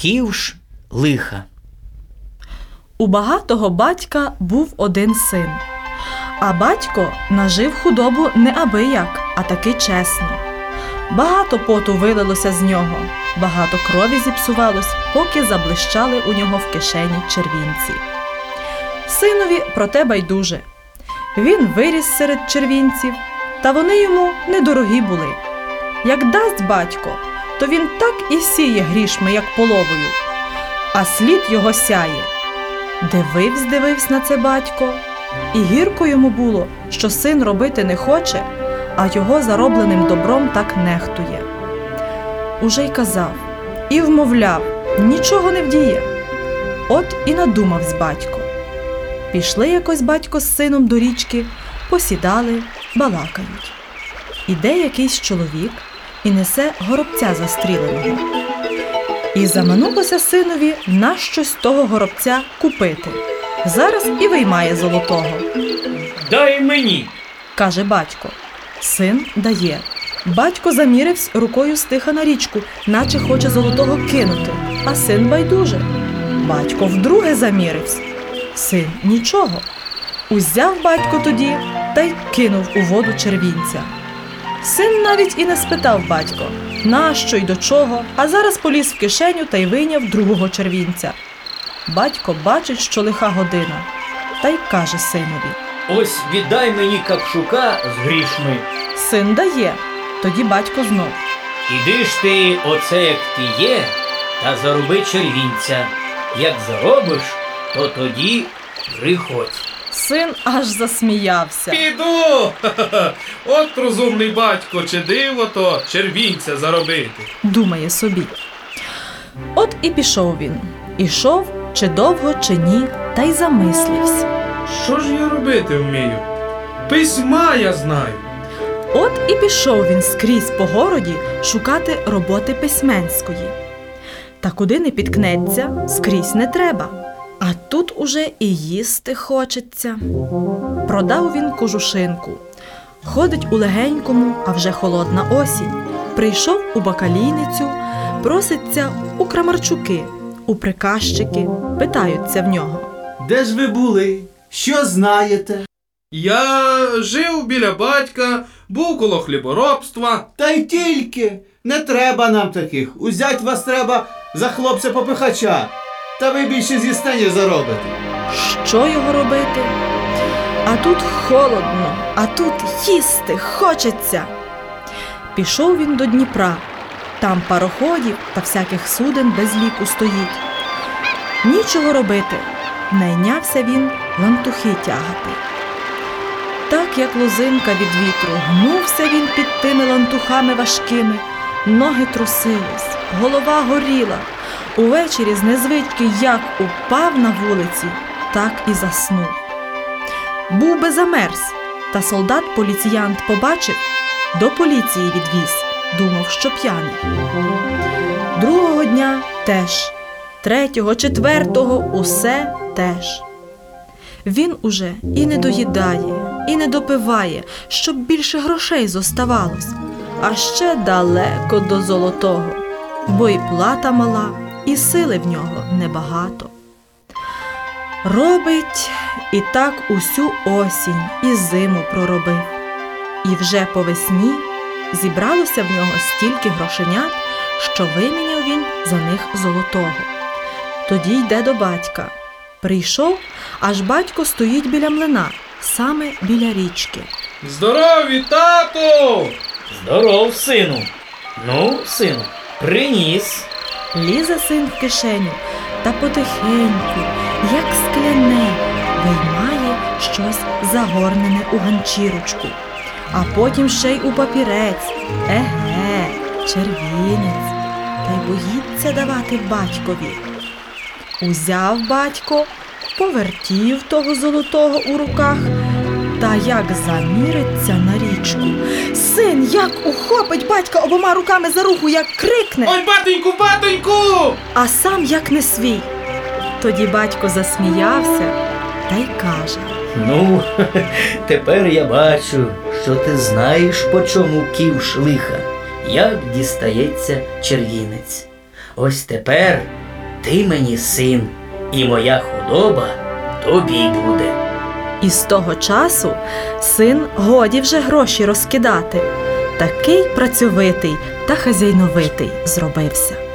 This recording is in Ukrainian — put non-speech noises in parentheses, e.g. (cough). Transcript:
ківш лиха. У багатого батька був один син. А батько нажив худобу не абияк, а таки чесно. Багато поту вилилося з нього, багато крові зіпсувалось, поки заблищали у нього в кишені червінці. Синові проте байдуже. Він виріс серед червінців, та вони йому недорогі були. Як дасть батько, то він так і сіє грішми, як половою, а слід його сяє. Дививсь, дивився на це батько, і гірко йому було, що син робити не хоче, а його заробленим добром так нехтує. Уже й казав, і вмовляв, нічого не вдіє. От і надумавсь батько. Пішли якось батько з сином до річки, посідали, балакають. Іде якийсь чоловік і несе горобця застріленого. І заманулося синові на щось того горобця купити. Зараз і виймає золотого, Дай мені. каже батько. Син дає. Батько заміривсь рукою стиха на річку, наче хоче золотого кинути, а син байдуже. Батько вдруге заміривсь. Син нічого. Узяв батько тоді та й кинув у воду червінця. Син навіть і не спитав батько, нащо й до чого, а зараз поліз в кишеню та й вийняв другого червінця. Батько бачить, що лиха година, та й каже синові. Ось віддай мені капшука з грішми. Син дає. Тоді батько знов. Іди ж ти, оце як ти є, та зароби червінця. Як заробиш, то тоді приходь. Син аж засміявся. Піду! (laughs) От розумний батько, чи диво то червінця заробити. Думає собі. От і пішов він. Ішов, чи довго, чи ні, та й замислився. Що ж я робити вмію? Письма я знаю. От і пішов він скрізь по городі шукати роботи письменської. Та куди не підкнеться, скрізь не треба. Тут уже і їсти хочеться. Продав він кожушинку. Ходить у легенькому, а вже холодна осінь. Прийшов у бакалійницю, проситься у крамарчуки, у приказчики, питаються в нього. Де ж ви були? Що знаєте? Я жив біля батька, був коло хліборобства. Та й тільки не треба нам таких. Узять вас треба за хлопця попихача. Та ви більше зі стані заробите. Що його робити? А тут холодно, а тут їсти хочеться. Пішов він до Дніпра. Там пароходів та всяких суден без ліку стоїть. Нічого робити. Найнявся він лантухи тягати. Так як лозинка від вітру, гнувся він під тими лантухами важкими, ноги трусились, голова горіла. Увечері з незвички як упав на вулиці, так і заснув. Був би замерз, та солдат поліціянт побачив, до поліції відвіз, думав, що п'яний. Другого дня теж, третього, четвертого усе теж. Він уже і не доїдає, і не допиває, щоб більше грошей зоставалось, а ще далеко до золотого, бо і плата мала, і сили в нього небагато. Робить і так усю осінь і зиму проробив. І вже по весні зібралося в нього стільки грошенят, що виміняв він за них золотого. Тоді йде до батька. Прийшов, аж батько стоїть біля млина, саме біля річки. Здорові, тату! Здоров, сину. Ну, сину, приніс. Лізе син в кишеню та потихеньку, як скляне, виймає щось загорнене у ганчірочку, а потім ще й у папірець. Еге, червінець, та й боїться давати батькові. Узяв батько, повертів того золотого у руках, та як заміриться на річку. Син як ухопить батька обома руками за руку, як крикне Ой, батоньку, батоньку! а сам як не свій. Тоді батько засміявся та й каже: Ну, (laughs) тепер я бачу, що ти знаєш, по чому ківш лиха, як дістається червінець. Ось тепер Ти мені син, і моя худоба тобі буде. І з того часу син годі вже гроші розкидати. Такий працьовитий та хазяйновитий зробився.